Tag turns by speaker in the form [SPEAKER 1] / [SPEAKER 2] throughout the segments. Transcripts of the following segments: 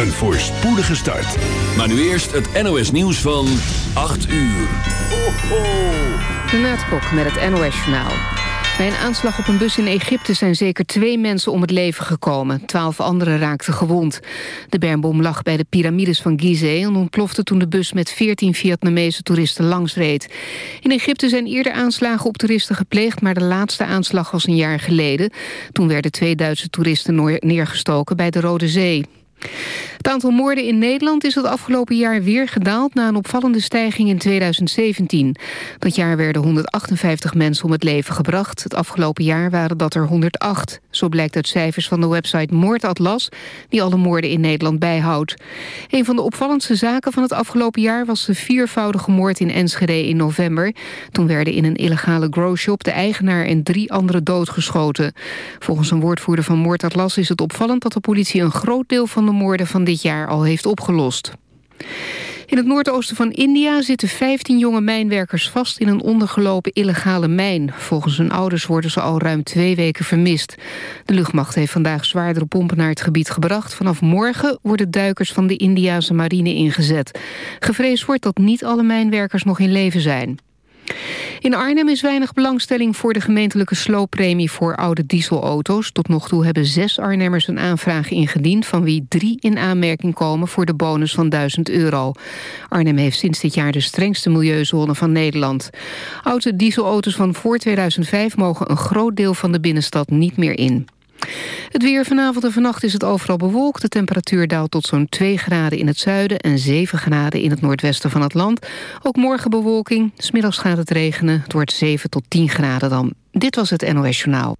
[SPEAKER 1] Een voorspoedige start.
[SPEAKER 2] Maar nu eerst het NOS nieuws van 8 uur. Ho, ho.
[SPEAKER 3] Renate met het NOS Journaal. Bij een aanslag op een bus in Egypte zijn zeker twee mensen om het leven gekomen. Twaalf anderen raakten gewond. De bermbom lag bij de piramides van Gizeh... en ontplofte toen de bus met veertien Vietnamese toeristen langsreed. In Egypte zijn eerder aanslagen op toeristen gepleegd... maar de laatste aanslag was een jaar geleden. Toen werden twee Duitse toeristen neergestoken bij de Rode Zee. Het aantal moorden in Nederland is het afgelopen jaar weer gedaald... na een opvallende stijging in 2017. Dat jaar werden 158 mensen om het leven gebracht. Het afgelopen jaar waren dat er 108. Zo blijkt uit cijfers van de website Moordatlas... die alle moorden in Nederland bijhoudt. Een van de opvallendste zaken van het afgelopen jaar... was de viervoudige moord in Enschede in november. Toen werden in een illegale growshop... de eigenaar en drie anderen doodgeschoten. Volgens een woordvoerder van Moordatlas is het opvallend... dat de politie een groot deel van de moorden van dit jaar al heeft opgelost. In het noordoosten van India zitten 15 jonge mijnwerkers vast in een ondergelopen illegale mijn. Volgens hun ouders worden ze al ruim twee weken vermist. De luchtmacht heeft vandaag zwaardere pompen naar het gebied gebracht. Vanaf morgen worden duikers van de Indiase marine ingezet. Gevreesd wordt dat niet alle mijnwerkers nog in leven zijn. In Arnhem is weinig belangstelling voor de gemeentelijke slooppremie voor oude dieselauto's. Tot nog toe hebben zes Arnhemmers een aanvraag ingediend... van wie drie in aanmerking komen voor de bonus van 1000 euro. Arnhem heeft sinds dit jaar de strengste milieuzone van Nederland. Oude dieselauto's van voor 2005 mogen een groot deel van de binnenstad niet meer in. Het weer vanavond en vannacht is het overal bewolkt. De temperatuur daalt tot zo'n 2 graden in het zuiden... en 7 graden in het noordwesten van het land. Ook morgen bewolking. Smiddags gaat het regenen. Het wordt 7 tot 10 graden dan. Dit was het NOS Journaal.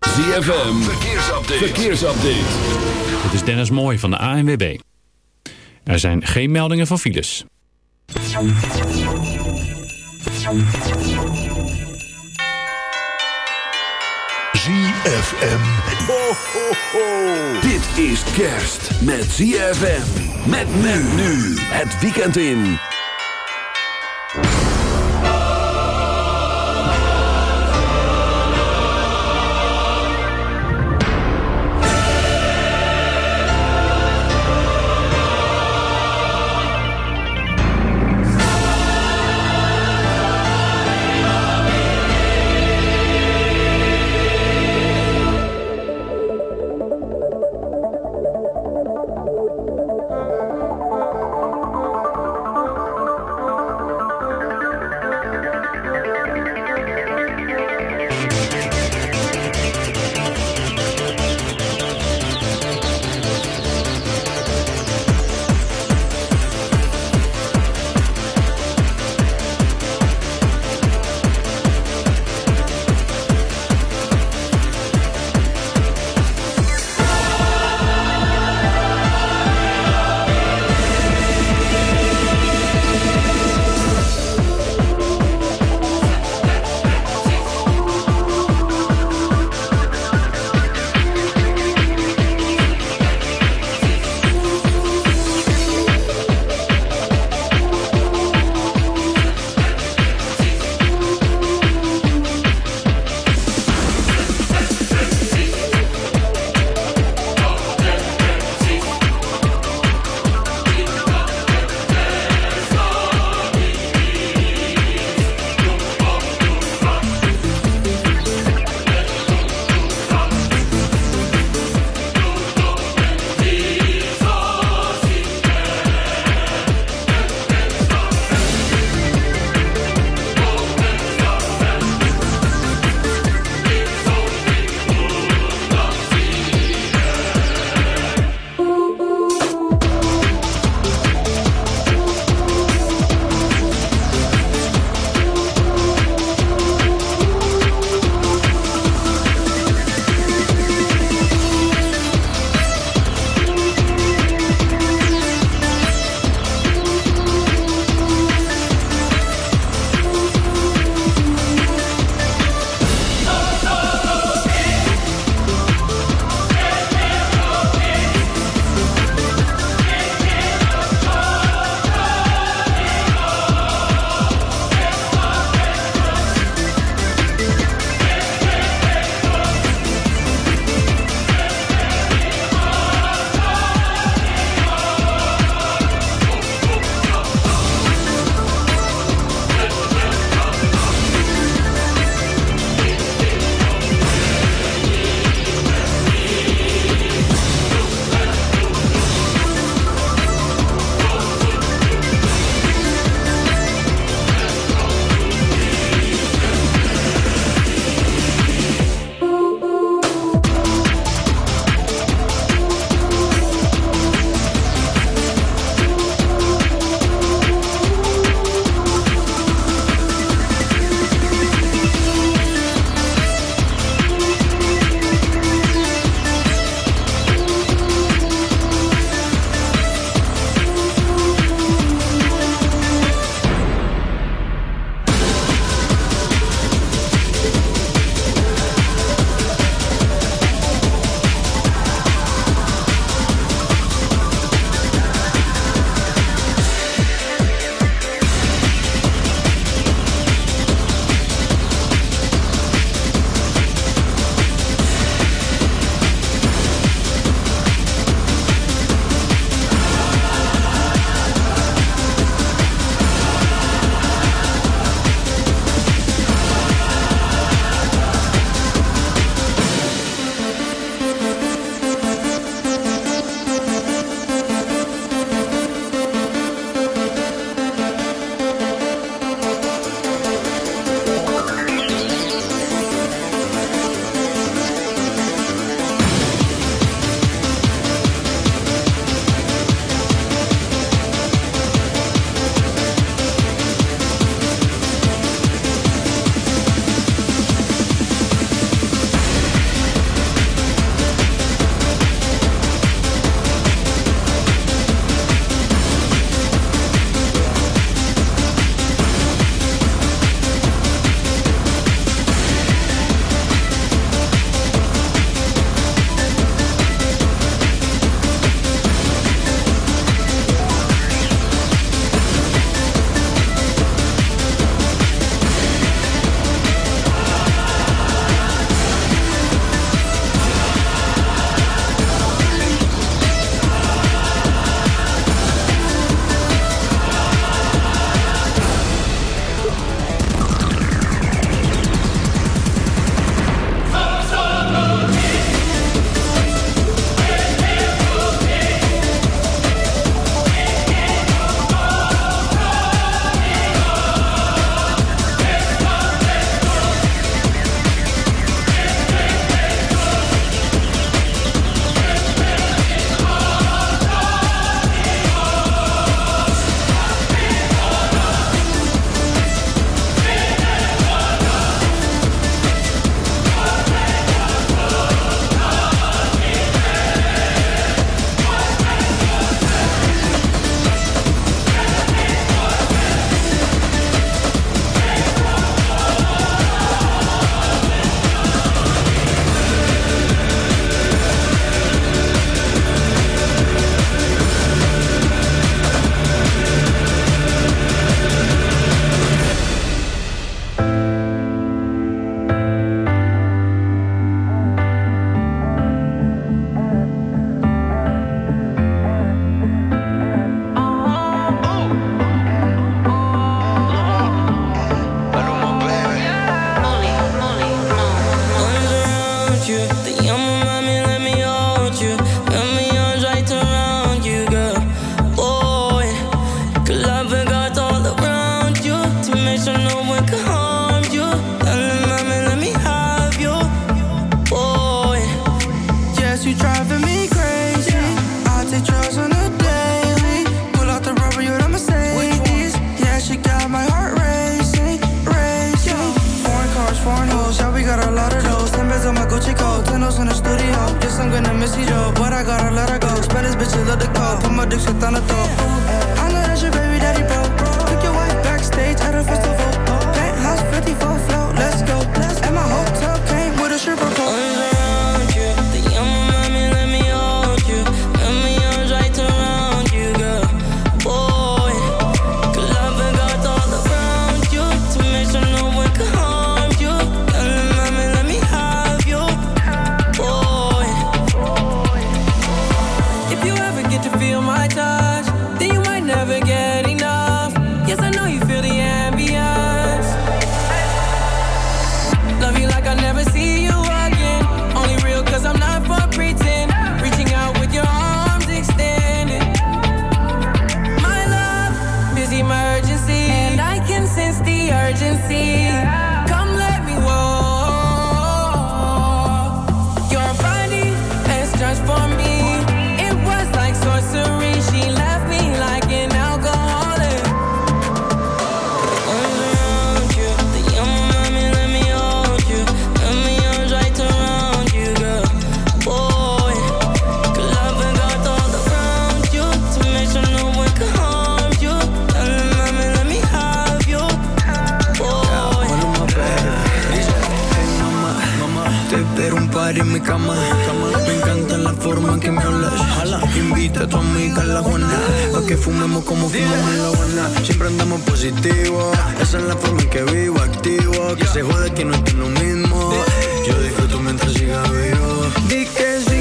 [SPEAKER 2] ZFM, verkeersupdate. verkeersupdate.
[SPEAKER 4] Dit is Dennis Mooij van de ANWB. Er zijn geen meldingen van files.
[SPEAKER 1] ZFM.
[SPEAKER 2] Ho, ho, ho. Dit is kerst met ZFM. Met men nu. Het weekend in.
[SPEAKER 5] Mexico, tunnels in the studio. Guess I'm gonna miss you though, but I gotta let her go. Spanish bitch, love the call. Put my dick shit on the top. I know that's your baby daddy, bro. Took your wife backstage at a festival. Penthouse 54 flow, let's go. And my hotel came with a stripper. Superman que me hablas. Invita a tu amiga a la Juana. Pa' que fumemos como fumamos en la Habana. Siempre andamos positivos. Esa es la forma en que vivo, activo. Que se jode que no estoy lo mismo. Yo disfruto mientras siga vivo. Di que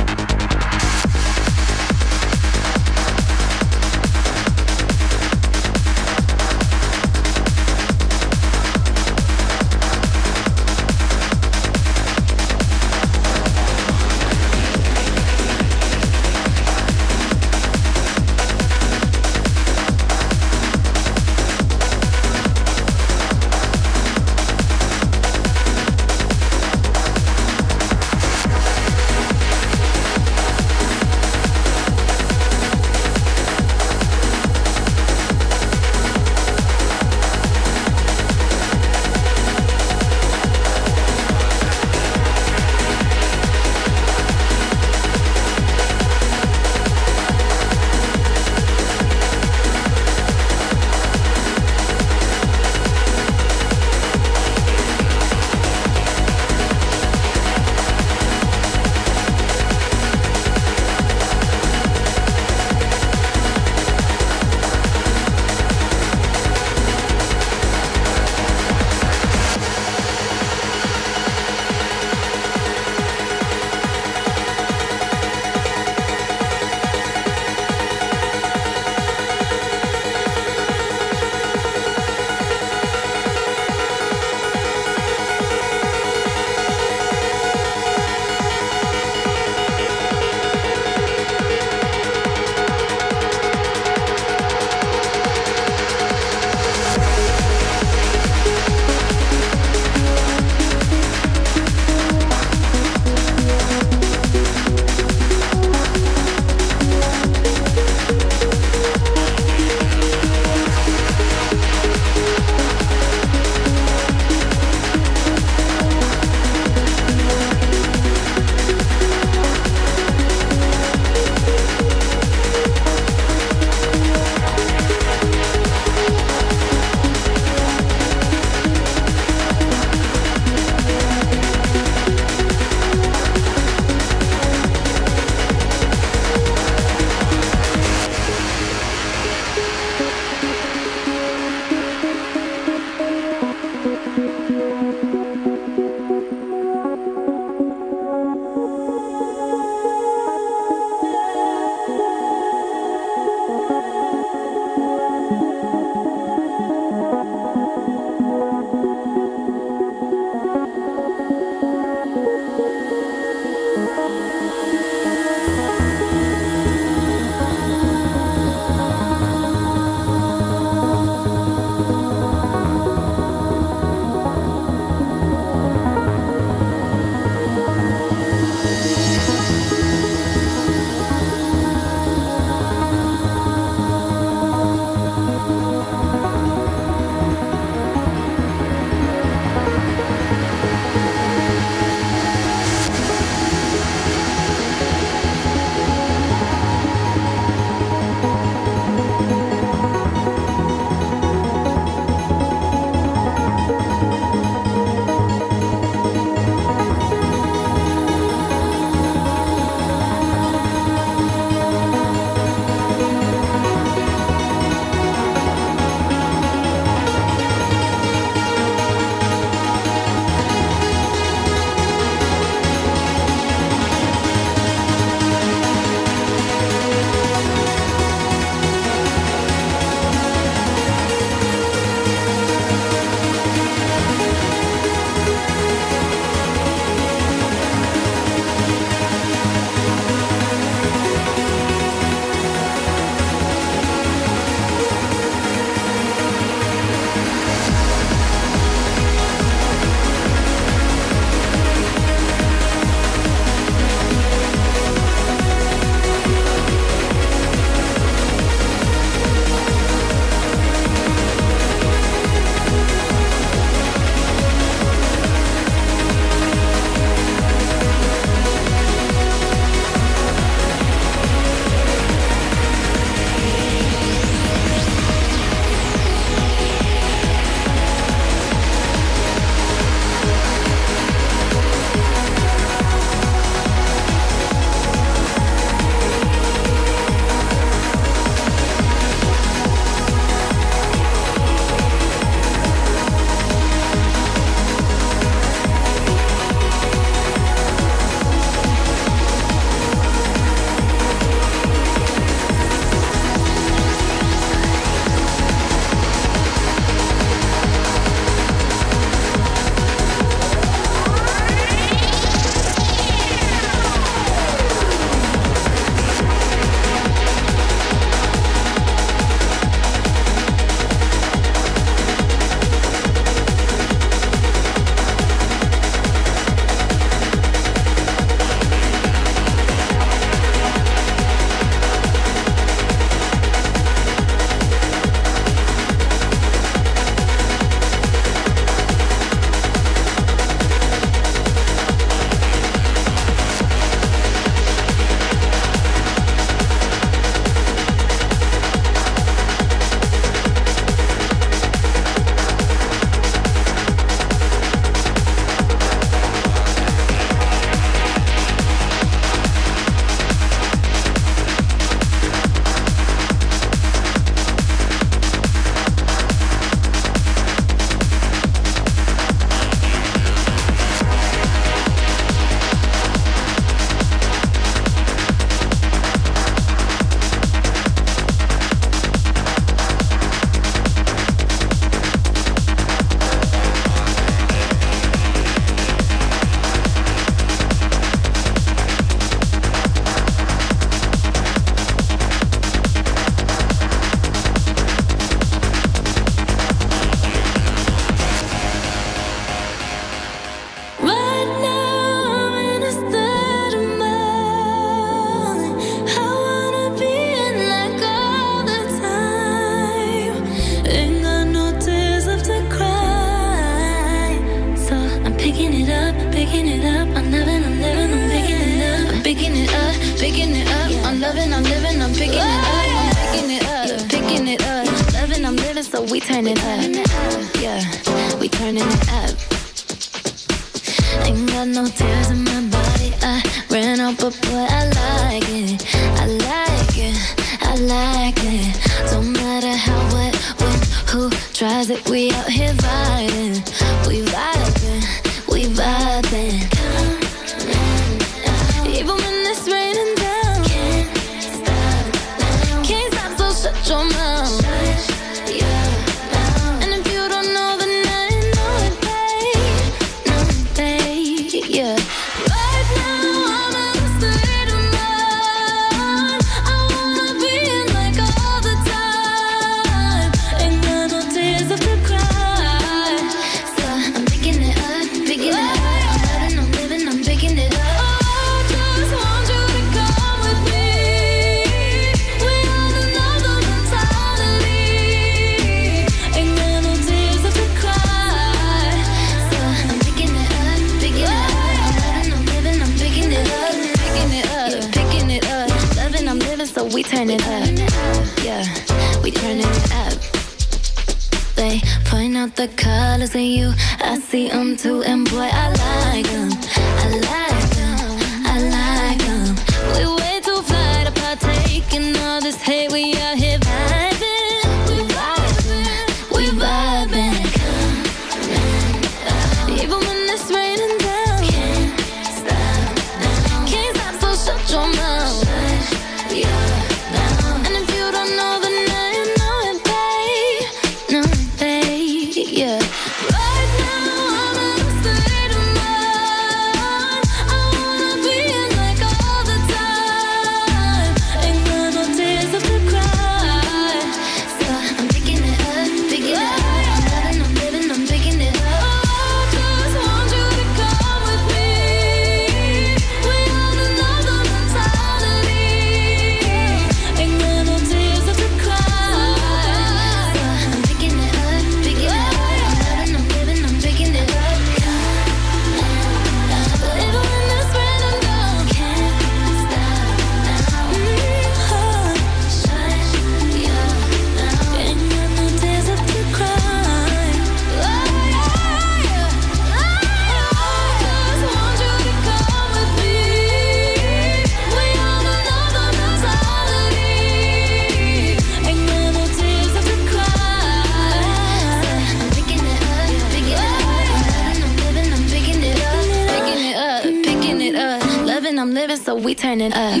[SPEAKER 5] we turning up.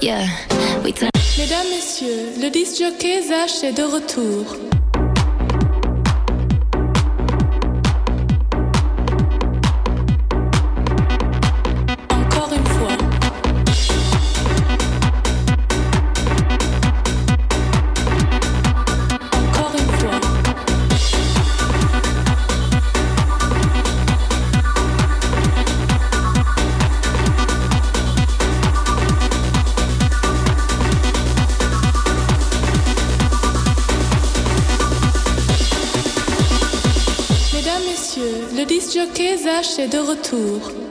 [SPEAKER 5] Yeah.
[SPEAKER 6] Mesdames, messieurs, le disc jockey Zach est de retour. de retour.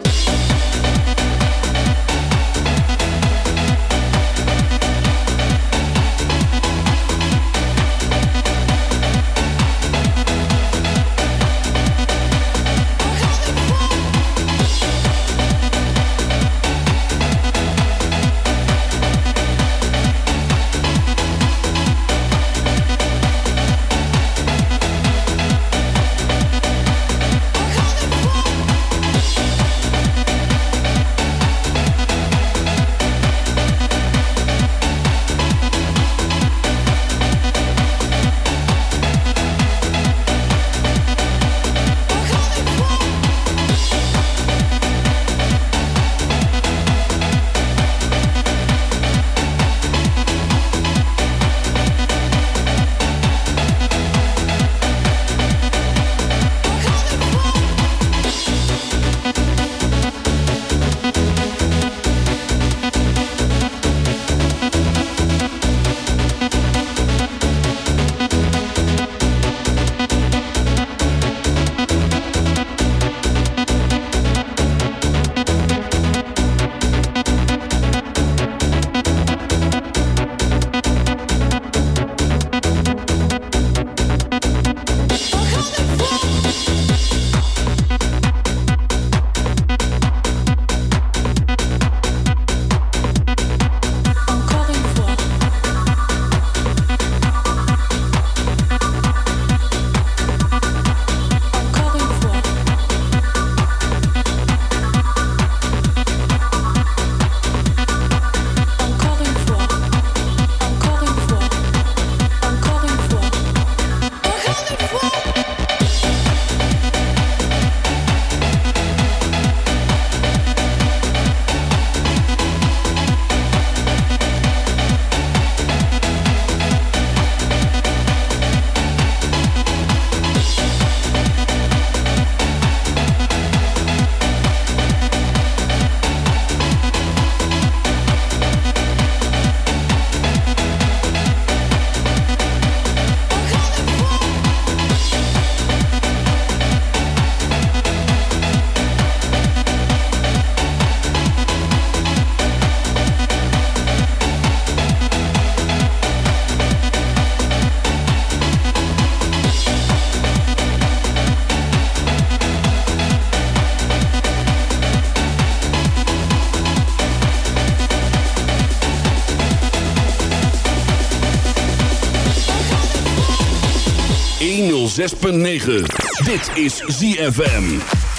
[SPEAKER 5] 106.9. Dit is ZFM.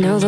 [SPEAKER 7] know the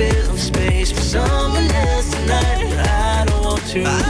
[SPEAKER 8] feel in
[SPEAKER 9] space for someone else tonight. I don't want to. I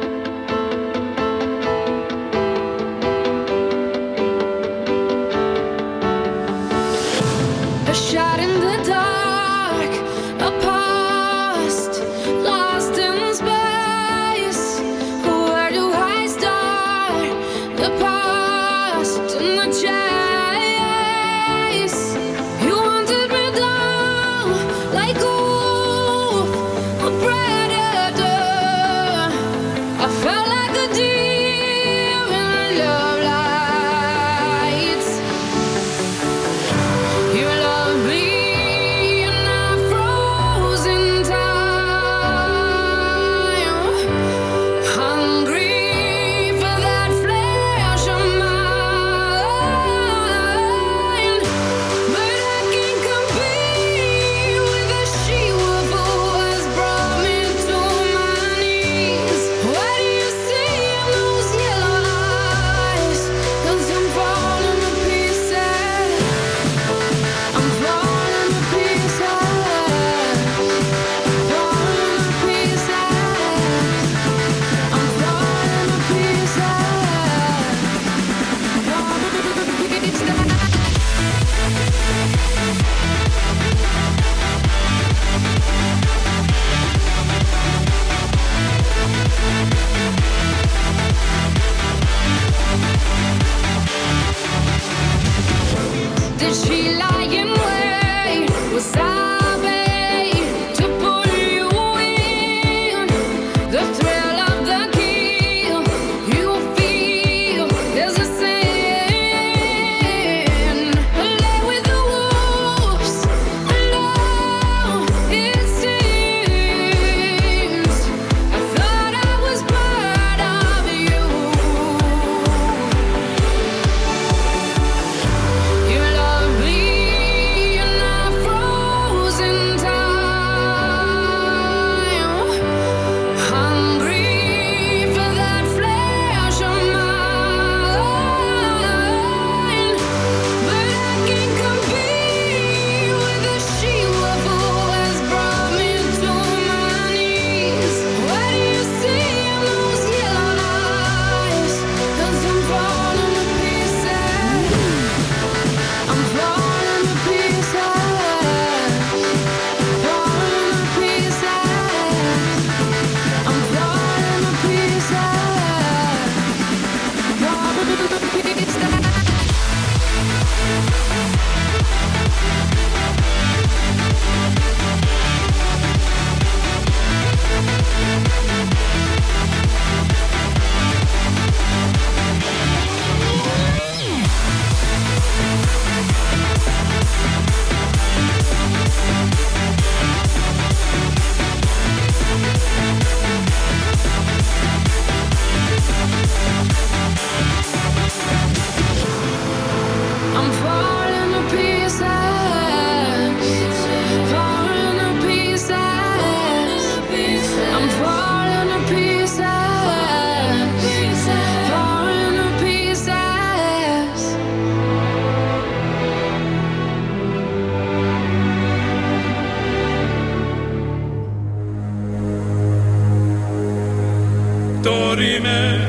[SPEAKER 10] dorime,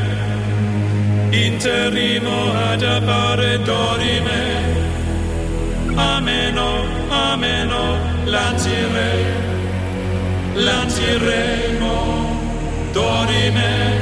[SPEAKER 10] interrimo ad appare dorime, ameno, ameno, lancire, lanciremo dorime.